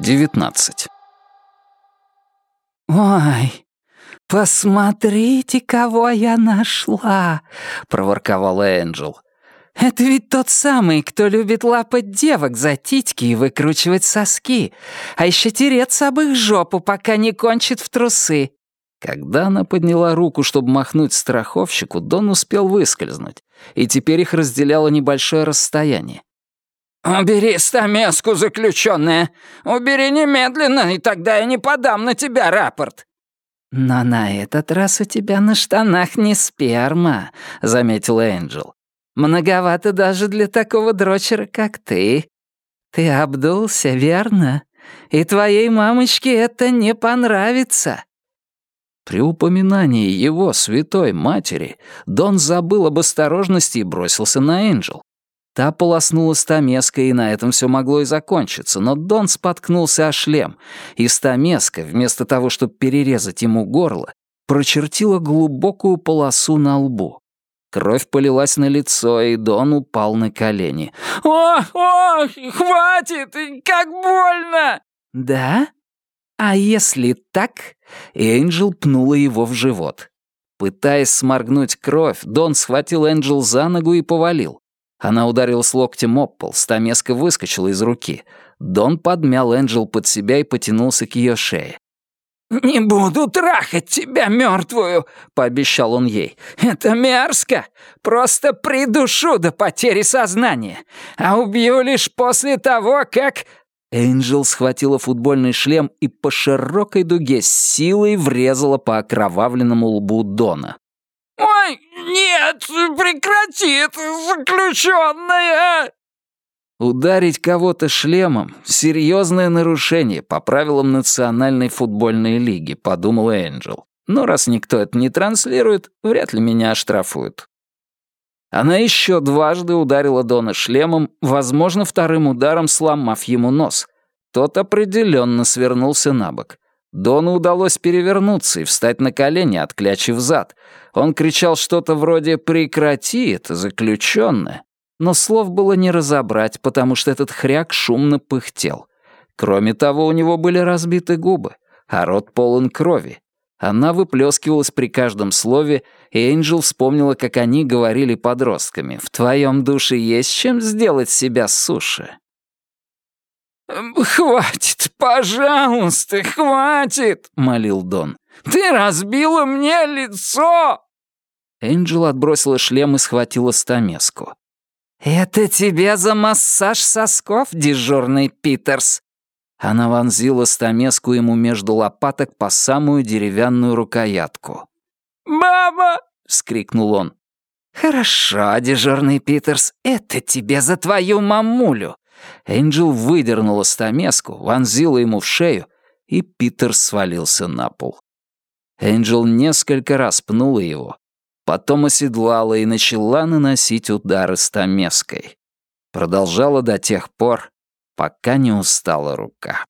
19. «Ой, посмотрите, кого я нашла!» — проворковала Энджел. «Это ведь тот самый, кто любит лапать девок за титьки и выкручивать соски, а еще тереться об их жопу, пока не кончит в трусы». Когда она подняла руку, чтобы махнуть страховщику, Дон успел выскользнуть, и теперь их разделяло небольшое расстояние. «Убери стамеску, заключенная! Убери немедленно, и тогда я не подам на тебя рапорт!» «Но на этот раз у тебя на штанах не сперма», — заметила Энджел. «Многовато даже для такого дрочера, как ты. Ты обдулся, верно? И твоей мамочке это не понравится». При упоминании его святой матери Дон забыл об осторожности и бросился на Энджел. Та полоснула стамеска, и на этом все могло и закончиться, но Дон споткнулся о шлем, и стамеска, вместо того, чтобы перерезать ему горло, прочертила глубокую полосу на лбу. Кровь полилась на лицо, и Дон упал на колени. «Ох, ох, хватит! Как больно!» «Да? А если так?» Энджел пнула его в живот. Пытаясь сморгнуть кровь, Дон схватил Энджел за ногу и повалил. Она ударилась локтем об пол, стамеска выскочила из руки. Дон подмял Энджел под себя и потянулся к ее шее. «Не буду трахать тебя мертвую», — пообещал он ей. «Это мерзко. Просто придушу до потери сознания. А убью лишь после того, как...» Энджел схватила футбольный шлем и по широкой дуге с силой врезала по окровавленному лбу Дона. «Ой, нет, прекрати, это заключенная!» Ударить кого-то шлемом — серьезное нарушение по правилам Национальной футбольной лиги, подумала Энджел. Но раз никто это не транслирует, вряд ли меня оштрафуют. Она еще дважды ударила Дона шлемом, возможно, вторым ударом сломав ему нос. Тот определенно свернулся на бок. Дону удалось перевернуться и встать на колени, отклячив зад. Он кричал что-то вроде «прекрати, это заключенное». Но слов было не разобрать, потому что этот хряк шумно пыхтел. Кроме того, у него были разбиты губы, а рот полон крови. Она выплескивалась при каждом слове, и Энджел вспомнила, как они говорили подростками. «В твоем душе есть чем сделать себя суши?» «Хватит, пожалуйста, хватит!» — молил Дон. «Ты разбила мне лицо!» Энджел отбросила шлем и схватила стамеску. «Это тебе за массаж сосков, дежурный Питерс?» Она вонзила стамеску ему между лопаток по самую деревянную рукоятку. «Мама!» — вскрикнул он. «Хорошо, дежурный Питерс, это тебе за твою мамулю!» Энджел выдернула стамеску, вонзила ему в шею, и Питер свалился на пол. Энджел несколько раз пнула его, потом оседлала и начала наносить удары стамеской. Продолжала до тех пор, пока не устала рука.